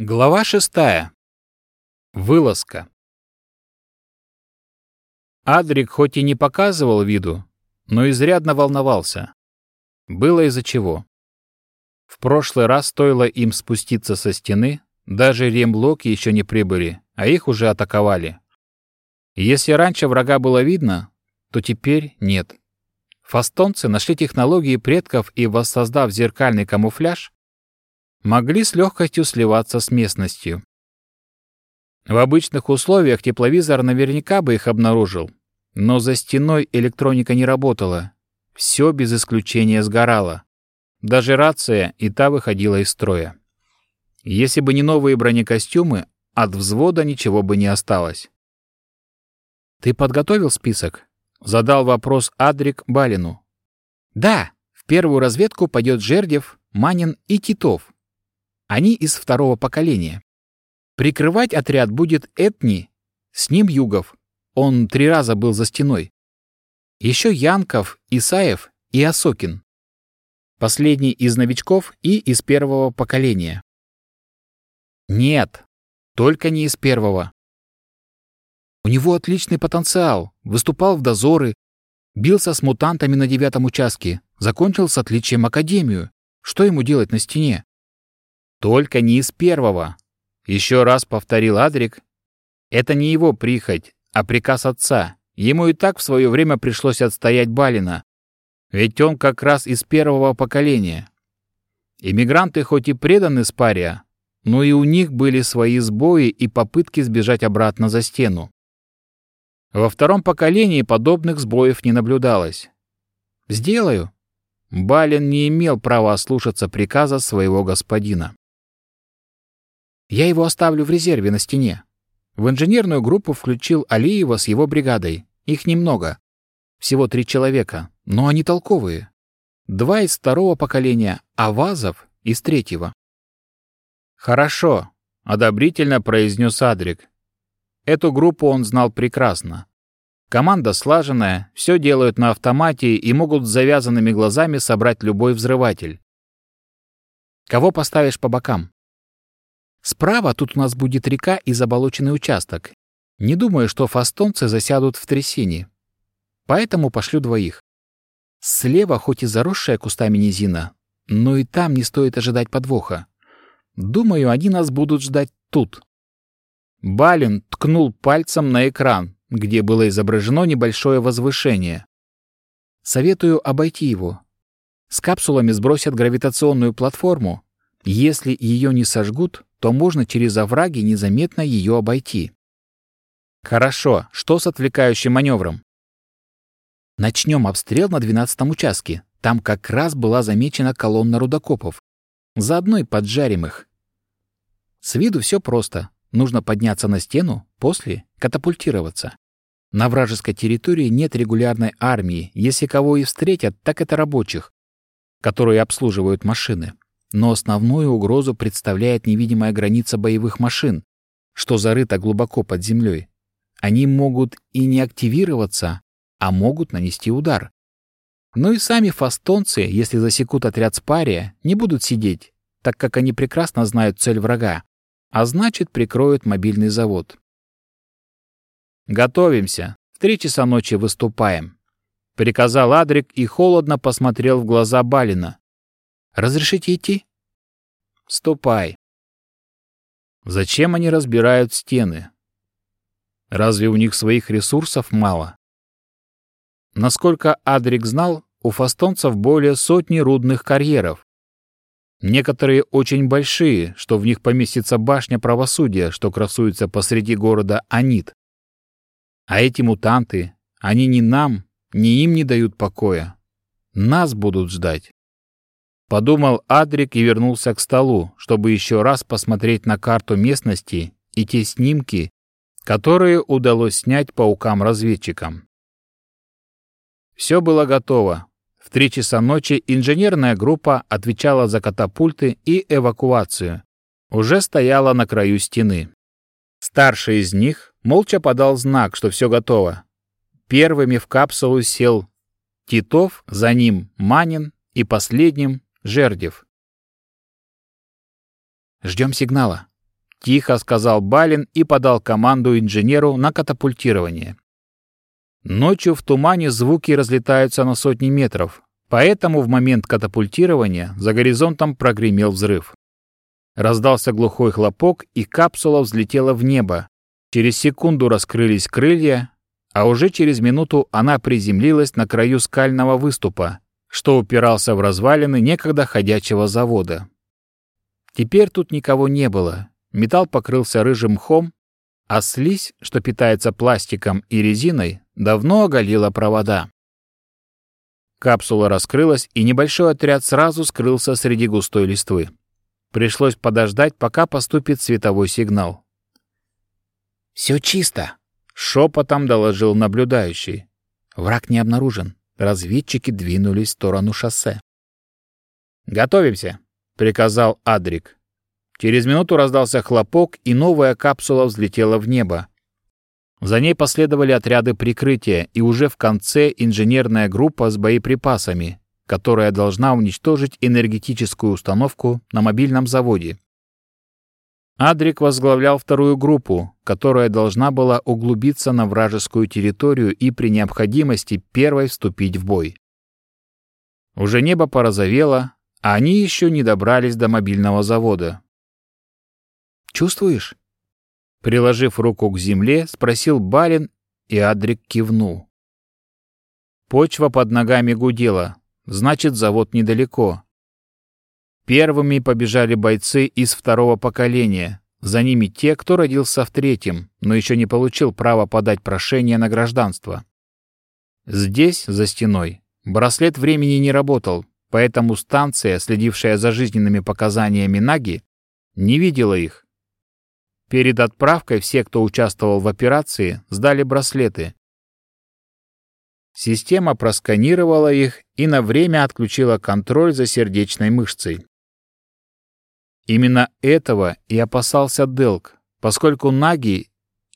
Глава шестая. Вылазка. Адрик хоть и не показывал виду, но изрядно волновался. Было из-за чего. В прошлый раз стоило им спуститься со стены, даже ремблоки еще не прибыли, а их уже атаковали. если раньше врага было видно, то теперь нет. Фастонцы нашли технологии предков и, воссоздав зеркальный камуфляж, могли с легкостью сливаться с местностью. В обычных условиях тепловизор наверняка бы их обнаружил, но за стеной электроника не работала. Все без исключения сгорало. Даже рация и та выходила из строя. Если бы не новые бронекостюмы, от взвода ничего бы не осталось. «Ты подготовил список?» — задал вопрос Адрик Балину. «Да, в первую разведку пойдет Жердев, Манин и Титов. Они из второго поколения. Прикрывать отряд будет Этни, с ним Югов. Он три раза был за стеной. Еще Янков, Исаев и Осокин. Последний из новичков и из первого поколения. Нет, только не из первого. У него отличный потенциал, выступал в дозоры, бился с мутантами на девятом участке, закончил с отличием академию. Что ему делать на стене? Только не из первого. Еще раз повторил Адрик. Это не его прихоть, а приказ отца. Ему и так в свое время пришлось отстоять Балина. Ведь он как раз из первого поколения. Иммигранты хоть и преданы Спария, но и у них были свои сбои и попытки сбежать обратно за стену. Во втором поколении подобных сбоев не наблюдалось. «Сделаю». Балин не имел права слушаться приказа своего господина. Я его оставлю в резерве на стене. В инженерную группу включил Алиева с его бригадой. Их немного. Всего три человека, но они толковые. Два из второго поколения, а Вазов из третьего. «Хорошо», — одобрительно произнес Адрик. Эту группу он знал прекрасно. Команда слаженная, все делают на автомате и могут с завязанными глазами собрать любой взрыватель. Кого поставишь по бокам? Справа тут у нас будет река и заболоченный участок. Не думаю, что фастонцы засядут в трясине. Поэтому пошлю двоих. Слева хоть и заросшая кустами низина, но и там не стоит ожидать подвоха. Думаю, они нас будут ждать тут. Балин ткнул пальцем на экран, где было изображено небольшое возвышение. Советую обойти его. С капсулами сбросят гравитационную платформу. Если ее не сожгут, то можно через овраги незаметно ее обойти. Хорошо, что с отвлекающим маневром? Начнем обстрел на 12-м участке. Там как раз была замечена колонна рудокопов. Заодно и поджарим их. С виду все просто. Нужно подняться на стену, после катапультироваться. На вражеской территории нет регулярной армии. Если кого и встретят, так это рабочих, которые обслуживают машины. Но основную угрозу представляет невидимая граница боевых машин, что зарыто глубоко под землей. Они могут и не активироваться, а могут нанести удар. Ну и сами фастонцы, если засекут отряд спария, не будут сидеть, так как они прекрасно знают цель врага, а значит прикроют мобильный завод. «Готовимся. В три часа ночи выступаем», — приказал Адрик и холодно посмотрел в глаза Балина. Разрешите идти? Ступай. Зачем они разбирают стены? Разве у них своих ресурсов мало? Насколько Адрик знал, у фастонцев более сотни рудных карьеров. Некоторые очень большие, что в них поместится башня правосудия, что красуется посреди города Анит. А эти мутанты, они ни нам, ни им не дают покоя. Нас будут ждать. Подумал Адрик и вернулся к столу, чтобы еще раз посмотреть на карту местности и те снимки, которые удалось снять паукам-разведчикам. Все было готово. В три часа ночи инженерная группа отвечала за катапульты и эвакуацию. Уже стояла на краю стены. Старший из них молча подал знак, что все готово. Первыми в капсулу сел Титов, за ним Манин и последним Жердев. Ждем сигнала. — тихо сказал Балин и подал команду инженеру на катапультирование. Ночью в тумане звуки разлетаются на сотни метров, поэтому в момент катапультирования за горизонтом прогремел взрыв. Раздался глухой хлопок, и капсула взлетела в небо. Через секунду раскрылись крылья, а уже через минуту она приземлилась на краю скального выступа, что упирался в развалины некогда ходячего завода. Теперь тут никого не было, Металл покрылся рыжим мхом, а слизь, что питается пластиком и резиной, давно оголила провода. Капсула раскрылась, и небольшой отряд сразу скрылся среди густой листвы. Пришлось подождать, пока поступит световой сигнал. «Все чисто», — шепотом доложил наблюдающий. «Враг не обнаружен. Разведчики двинулись в сторону шоссе». «Готовимся», — приказал Адрик. Через минуту раздался хлопок, и новая капсула взлетела в небо. За ней последовали отряды прикрытия, и уже в конце инженерная группа с боеприпасами, которая должна уничтожить энергетическую установку на мобильном заводе. Адрик возглавлял вторую группу, которая должна была углубиться на вражескую территорию и при необходимости первой вступить в бой. Уже небо порозовело, а они еще не добрались до мобильного завода. Чувствуешь?» Приложив руку к земле, спросил барин, и Адрик кивнул. Почва под ногами гудела, значит, завод недалеко. Первыми побежали бойцы из второго поколения, за ними те, кто родился в третьем, но еще не получил права подать прошение на гражданство. Здесь, за стеной, браслет времени не работал, поэтому станция, следившая за жизненными показаниями Наги, не видела их Перед отправкой все, кто участвовал в операции, сдали браслеты. Система просканировала их и на время отключила контроль за сердечной мышцей. Именно этого и опасался Делк, поскольку наги,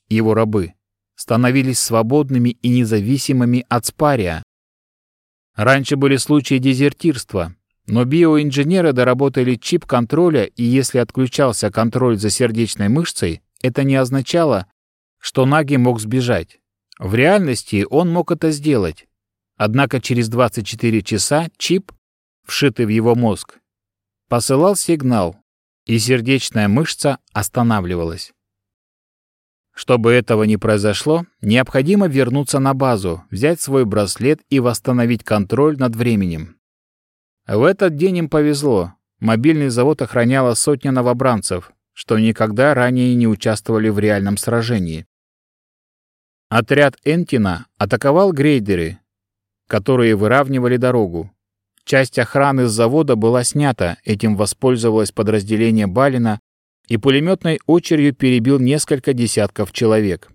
его рабы, становились свободными и независимыми от спария. Раньше были случаи дезертирства, но биоинженеры доработали чип контроля, и если отключался контроль за сердечной мышцей, это не означало, что Наги мог сбежать. В реальности он мог это сделать. Однако через 24 часа чип, вшитый в его мозг, посылал сигнал, и сердечная мышца останавливалась. Чтобы этого не произошло, необходимо вернуться на базу, взять свой браслет и восстановить контроль над временем. В этот день им повезло. Мобильный завод охраняло сотня новобранцев, что никогда ранее не участвовали в реальном сражении. Отряд Энтина атаковал грейдеры, которые выравнивали дорогу. Часть охраны с завода была снята, этим воспользовалось подразделение Балина и пулеметной очередью перебил несколько десятков человек.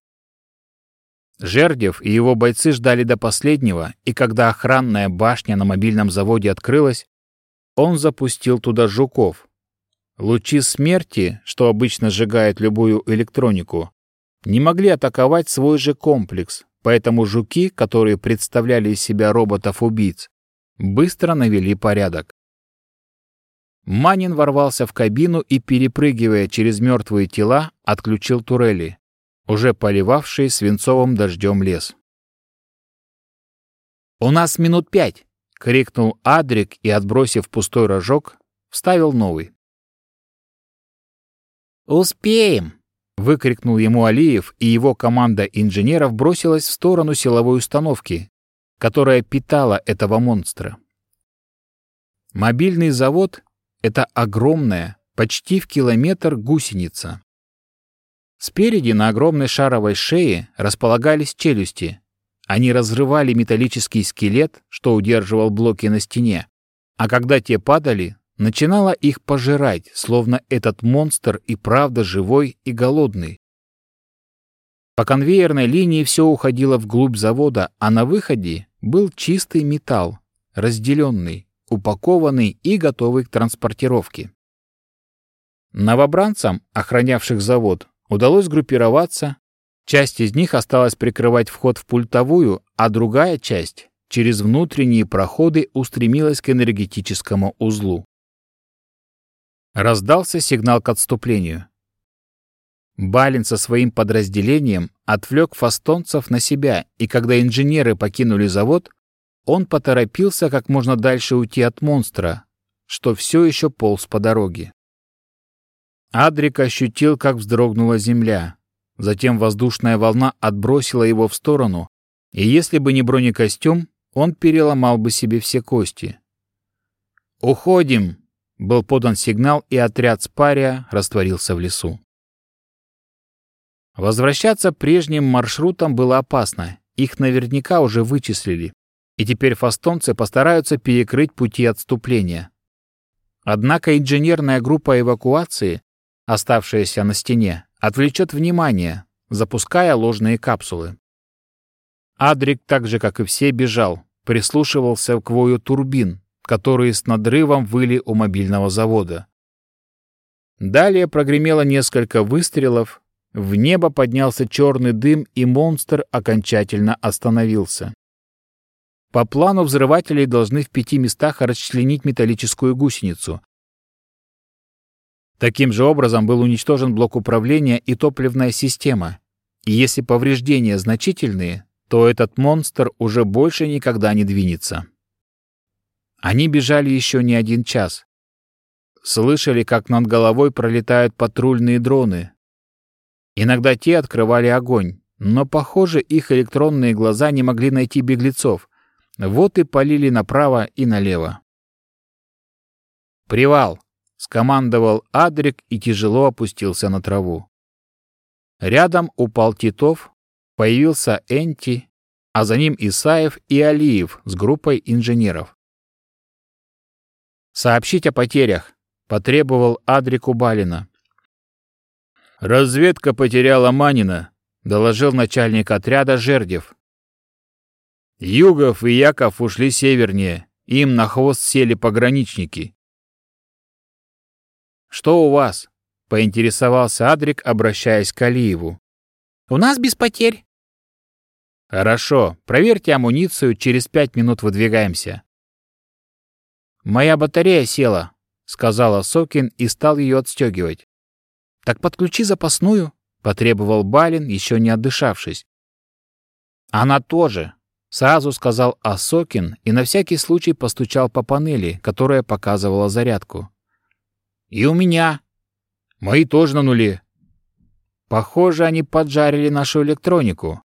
Жердев и его бойцы ждали до последнего, и когда охранная башня на мобильном заводе открылась, он запустил туда жуков. Лучи смерти, что обычно сжигает любую электронику, не могли атаковать свой же комплекс, поэтому жуки, которые представляли из себя роботов-убийц, быстро навели порядок. Манин ворвался в кабину и, перепрыгивая через мертвые тела, отключил турели уже поливавший свинцовым дождем лес. «У нас минут пять!» — крикнул Адрик и, отбросив пустой рожок, вставил новый. «Успеем!» — выкрикнул ему Алиев, и его команда инженеров бросилась в сторону силовой установки, которая питала этого монстра. Мобильный завод — это огромная, почти в километр гусеница. Спереди на огромной шаровой шее располагались челюсти. Они разрывали металлический скелет, что удерживал блоки на стене. А когда те падали, начинала их пожирать, словно этот монстр и правда живой и голодный. По конвейерной линии все уходило вглубь завода, а на выходе был чистый металл, разделенный, упакованный и готовый к транспортировке. Новобранцам, охранявших завод, Удалось группироваться. Часть из них осталась прикрывать вход в пультовую, а другая часть через внутренние проходы устремилась к энергетическому узлу. Раздался сигнал к отступлению. Балин со своим подразделением отвлек фастонцев на себя, и когда инженеры покинули завод, он поторопился как можно дальше уйти от монстра, что все еще полз по дороге. Адрик ощутил, как вздрогнула земля. Затем воздушная волна отбросила его в сторону, и если бы не бронекостюм, он переломал бы себе все кости. «Уходим!» — был подан сигнал, и отряд Спария растворился в лесу. Возвращаться прежним маршрутом было опасно. Их наверняка уже вычислили. И теперь фастонцы постараются перекрыть пути отступления. Однако инженерная группа эвакуации, оставшаяся на стене, отвлечет внимание, запуская ложные капсулы. Адрик, так же как и все, бежал, прислушивался к вою турбин, которые с надрывом выли у мобильного завода. Далее прогремело несколько выстрелов, в небо поднялся черный дым, и монстр окончательно остановился. По плану взрывателей должны в пяти местах расчленить металлическую гусеницу. Таким же образом был уничтожен блок управления и топливная система. И если повреждения значительные, то этот монстр уже больше никогда не двинется. Они бежали еще не один час. Слышали, как над головой пролетают патрульные дроны, Иногда те открывали огонь, но, похоже, их электронные глаза не могли найти беглецов. Вот и полили направо и налево. «Привал!» — скомандовал Адрик и тяжело опустился на траву. Рядом упал Титов, появился Энти, а за ним Исаев и Алиев с группой инженеров. «Сообщить о потерях», — потребовал Адрик у Балина. «Разведка потеряла Манина», — доложил начальник отряда Жердев. «Югов и Яков ушли севернее, им на хвост сели пограничники». «Что у вас?» — поинтересовался Адрик, обращаясь к Алиеву. «У нас без потерь». «Хорошо, проверьте амуницию, через пять минут выдвигаемся». «Моя батарея села», — сказала Сокин и стал ее отстегивать. «Так подключи запасную», — потребовал Балин, еще не отдышавшись. «Она тоже», — сразу сказал Асокин и на всякий случай постучал по панели, которая показывала зарядку. «И у меня. Мои тоже на нуле». Похоже, они поджарили нашу электронику.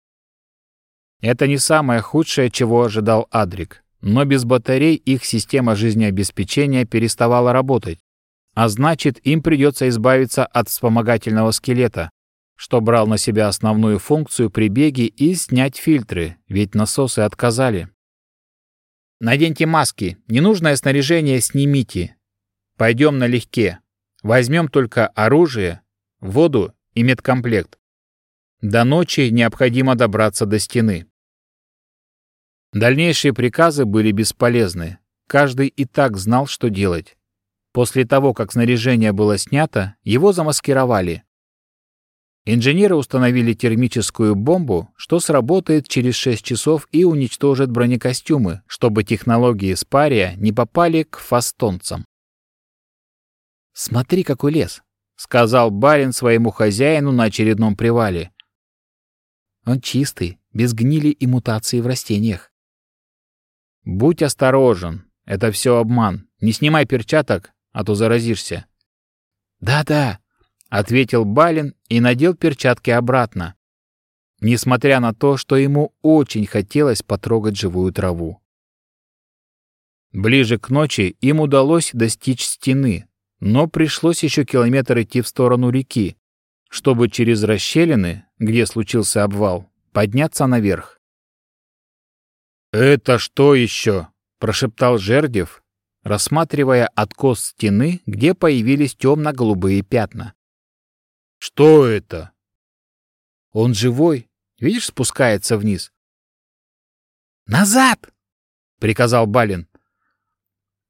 Это не самое худшее, чего ожидал Адрик, но без батарей их система жизнеобеспечения переставала работать. А значит, им придется избавиться от вспомогательного скелета, что брал на себя основную функцию при беге и снять фильтры, ведь насосы отказали. Наденьте маски, ненужное снаряжение снимите. Пойдем налегке. Возьмем только оружие, воду и медкомплект. До ночи необходимо добраться до стены. Дальнейшие приказы были бесполезны. Каждый и так знал, что делать. После того, как снаряжение было снято, его замаскировали. Инженеры установили термическую бомбу, что сработает через 6 часов и уничтожит бронекостюмы, чтобы технологии Спария не попали к фастонцам. «Смотри, какой лес!» — сказал барин своему хозяину на очередном привале. «Он чистый, без гнили и мутации в растениях». «Будь осторожен, это все обман. Не снимай перчаток, а то заразишься. «Да-да», — ответил Балин и надел перчатки обратно, несмотря на то, что ему очень хотелось потрогать живую траву. Ближе к ночи им удалось достичь стены, но пришлось еще километр идти в сторону реки, чтобы через расщелины, где случился обвал, подняться наверх. «Это что еще?» — прошептал Жердев, рассматривая откос стены, где появились темно-голубые пятна. «Что это?» «Он живой. Видишь, спускается вниз». «Назад!» — приказал Балин.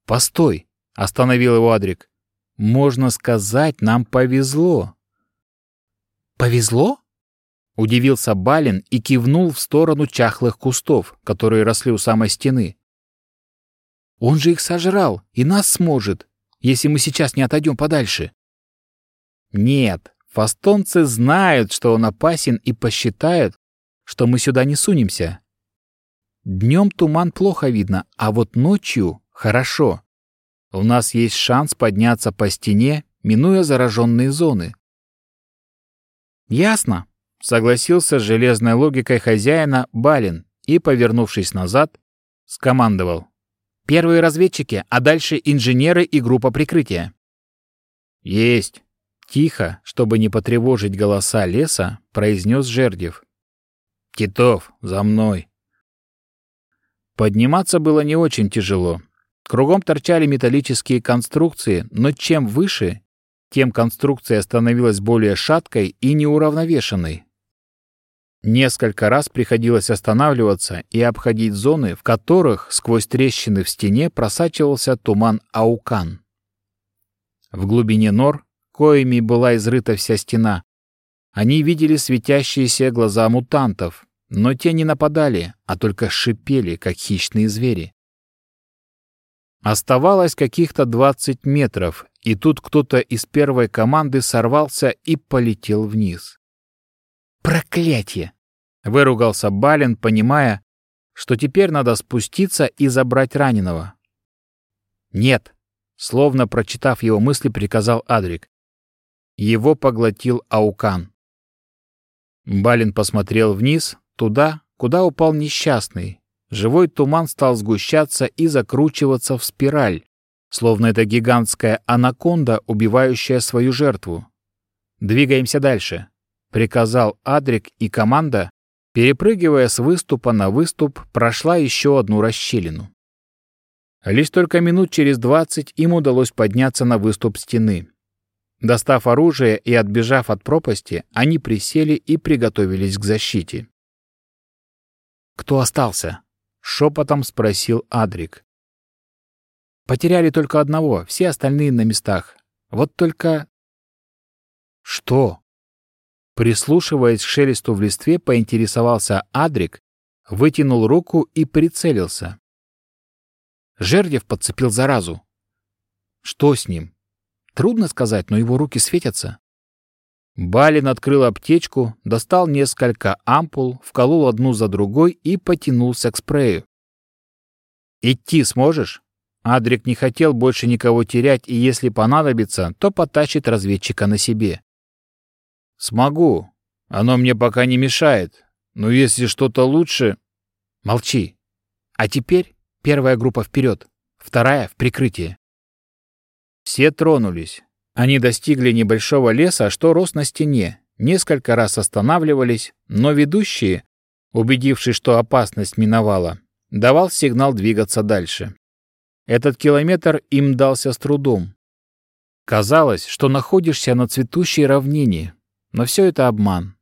«Постой!» — остановил его Адрик. «Можно сказать, нам повезло». «Повезло?» — удивился Балин и кивнул в сторону чахлых кустов, которые росли у самой стены. Он же их сожрал и нас сможет, если мы сейчас не отойдем подальше. Нет, Фастонцы знают, что он опасен и посчитают, что мы сюда не сунемся. Днем туман плохо видно, а вот ночью хорошо. У нас есть шанс подняться по стене, минуя зараженные зоны. Ясно, согласился с железной логикой хозяина Балин и, повернувшись назад, скомандовал. Первые разведчики, а дальше инженеры и группа прикрытия. Есть. Тихо, чтобы не потревожить голоса леса, произнес Жердев. «Титов, за мной!» Подниматься было не очень тяжело. Кругом торчали металлические конструкции, но чем выше, тем конструкция становилась более шаткой и неуравновешенной. Несколько раз приходилось останавливаться и обходить зоны, в которых сквозь трещины в стене просачивался туман аукан. В глубине нор коими была изрыта вся стена. Они видели светящиеся глаза мутантов, но те не нападали, а только шипели, как хищные звери. Оставалось каких-то 20 метров, и тут кто-то из первой команды сорвался и полетел вниз. «Проклятие!» — выругался Балин, понимая, что теперь надо спуститься и забрать раненого. «Нет», — словно прочитав его мысли, приказал Адрик. Его поглотил Аукан. Балин посмотрел вниз, туда, куда упал несчастный. Живой туман стал сгущаться и закручиваться в спираль, словно это гигантская анаконда, убивающая свою жертву. «Двигаемся дальше», — приказал Адрик, и команда, перепрыгивая с выступа на выступ, прошла еще одну расщелину. Лишь только минут через двадцать им удалось подняться на выступ стены. Достав оружие и отбежав от пропасти, они присели и приготовились к защите. «Кто остался?» — шепотом спросил Адрик. «Потеряли только одного, все остальные на местах. Вот только...» «Что?» Прислушиваясь к шелесту в листве, поинтересовался Адрик, вытянул руку и прицелился. Жердев подцепил заразу. «Что с ним?» Трудно сказать, но его руки светятся. Балин открыл аптечку, достал несколько ампул, вколол одну за другой и потянулся к спрею. «Идти сможешь?» Адрик не хотел больше никого терять, и если понадобится, то потащит разведчика на себе. «Смогу. Оно мне пока не мешает. Но если что-то лучше...» «Молчи. А теперь первая группа вперед, вторая — в прикрытие. Все тронулись. Они достигли небольшого леса, что рос на стене, несколько раз останавливались, но ведущие, убедившись, что опасность миновала, давал сигнал двигаться дальше. Этот километр им дался с трудом. Казалось, что находишься на цветущей равнине, но все это обман.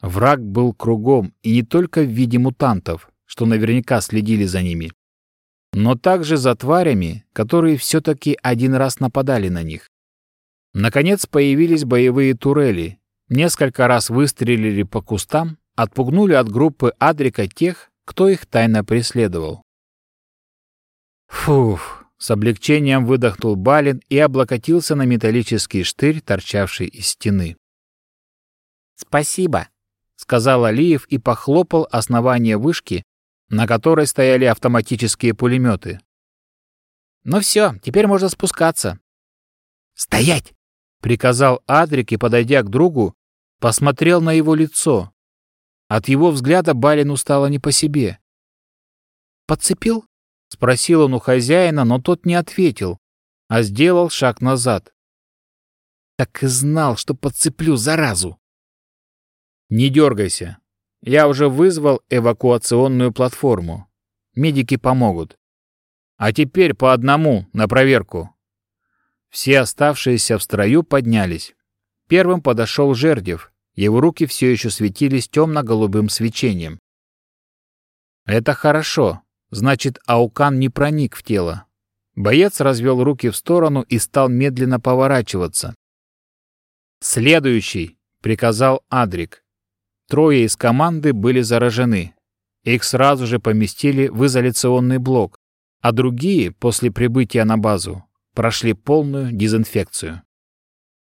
Враг был кругом, и не только в виде мутантов, что наверняка следили за ними но также за тварями, которые все-таки один раз нападали на них. Наконец появились боевые турели, несколько раз выстрелили по кустам, отпугнули от группы Адрика тех, кто их тайно преследовал. Фух, с облегчением выдохнул Балин и облокотился на металлический штырь, торчавший из стены. «Спасибо», — сказал Алиев и похлопал основание вышки, на которой стояли автоматические пулеметы. «Ну все, теперь можно спускаться». «Стоять!» — приказал Адрик и, подойдя к другу, посмотрел на его лицо. От его взгляда Балину стало не по себе. «Подцепил?» — спросил он у хозяина, но тот не ответил, а сделал шаг назад. «Так и знал, что подцеплю заразу!» «Не дергайся!» Я уже вызвал эвакуационную платформу. Медики помогут. А теперь по одному на проверку. Все оставшиеся в строю поднялись. Первым подошел Жердев. Его руки все еще светились темно-голубым свечением. Это хорошо. Значит, Аукан не проник в тело. Боец развел руки в сторону и стал медленно поворачиваться. «Следующий!» — приказал Адрик. Трое из команды были заражены. Их сразу же поместили в изоляционный блок, а другие, после прибытия на базу, прошли полную дезинфекцию.